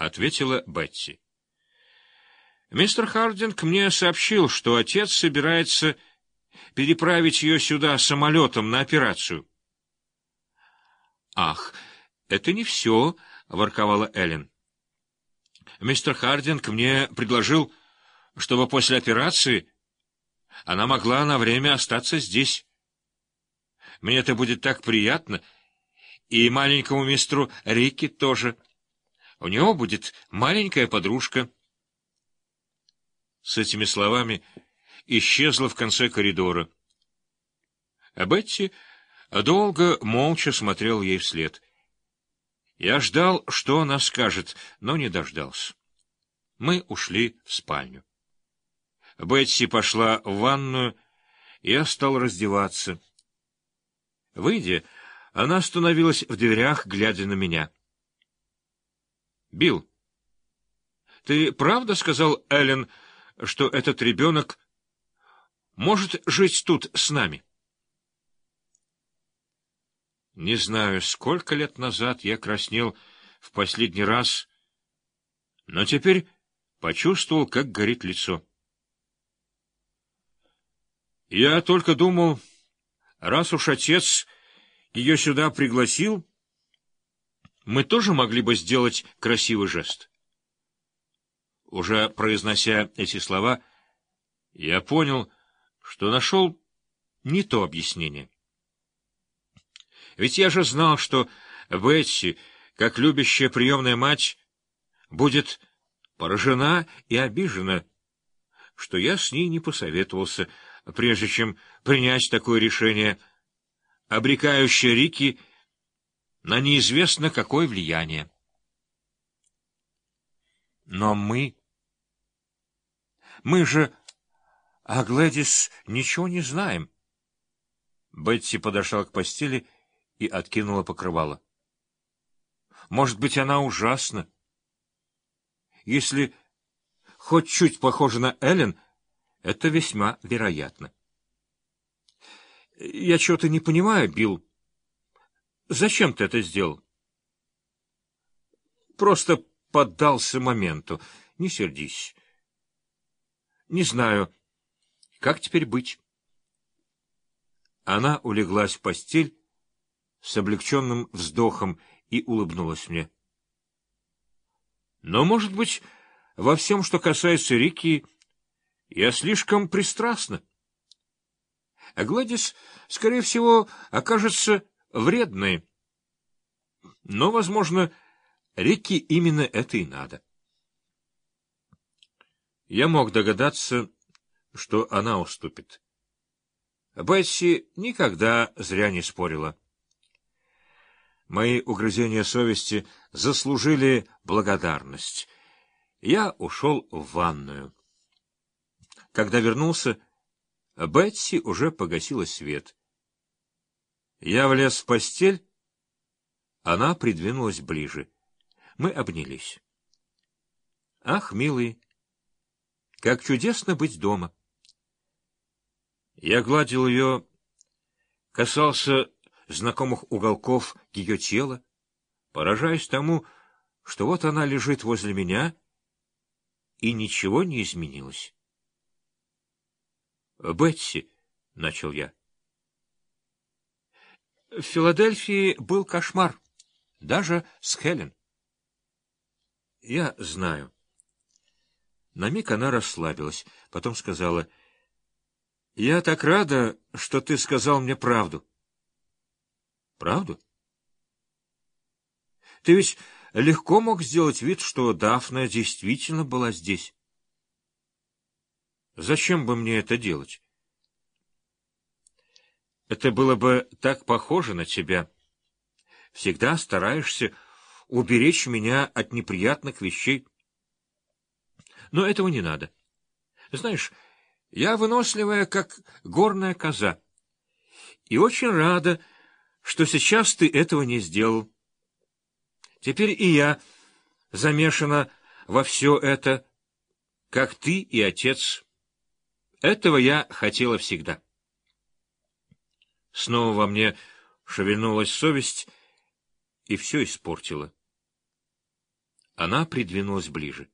ответила Бетти. Мистер Хардинг мне сообщил, что отец собирается переправить ее сюда самолетом на операцию. Ах, это не все, ворковала Эллен. Мистер Хардинг мне предложил, чтобы после операции она могла на время остаться здесь. Мне это будет так приятно, и маленькому мистеру Рикки тоже. У него будет маленькая подружка. С этими словами исчезла в конце коридора. А Бетти долго молча смотрел ей вслед. Я ждал, что она скажет, но не дождался. Мы ушли в спальню. Бетси пошла в ванную, я стал раздеваться. Выйдя, она остановилась в дверях, глядя на меня. — Билл, ты правда сказал Эллен, что этот ребенок может жить тут с нами? Не знаю, сколько лет назад я краснел в последний раз, но теперь почувствовал, как горит лицо. Я только думал, раз уж отец ее сюда пригласил, мы тоже могли бы сделать красивый жест. Уже произнося эти слова, я понял, что нашел не то объяснение. Ведь я же знал, что Бетси, как любящая приемная мать, будет поражена и обижена, что я с ней не посоветовался, прежде чем принять такое решение, обрекающее Рики на неизвестно какое влияние. Но мы... Мы же о Глэдис ничего не знаем. Бетти подошла к постели и откинула покрывало. Может быть, она ужасна. Если хоть чуть похожа на Эллен, это весьма вероятно. Я чего-то не понимаю, Билл. Зачем ты это сделал? Просто поддался моменту. Не сердись. Не знаю, как теперь быть. Она улеглась в постель с облегченным вздохом и улыбнулась мне. Но, может быть, во всем, что касается Рики, я слишком пристрастна. А Гладис, скорее всего, окажется вредной. Но, возможно, Рикки именно это и надо. Я мог догадаться, что она уступит. Бетси никогда зря не спорила. Мои угрызения совести заслужили благодарность. Я ушел в ванную. Когда вернулся, Бетси уже погасила свет. Я влез в постель, она придвинулась ближе. Мы обнялись. Ах, милый, как чудесно быть дома! Я гладил ее, касался знакомых уголков ее тела, поражаясь тому, что вот она лежит возле меня, и ничего не изменилось. — Бетси, — начал я. — В Филадельфии был кошмар, даже с Хелен. — Я знаю. На миг она расслабилась, потом сказала, — Я так рада, что ты сказал мне правду. — Правду? Ты ведь легко мог сделать вид, что Дафна действительно была здесь. Зачем бы мне это делать? Это было бы так похоже на тебя. Всегда стараешься уберечь меня от неприятных вещей. Но этого не надо. Знаешь, я выносливая, как горная коза, и очень рада, что сейчас ты этого не сделал. Теперь и я замешана во все это, как ты и отец. Этого я хотела всегда. Снова во мне шевельнулась совесть и все испортила. Она придвинулась ближе.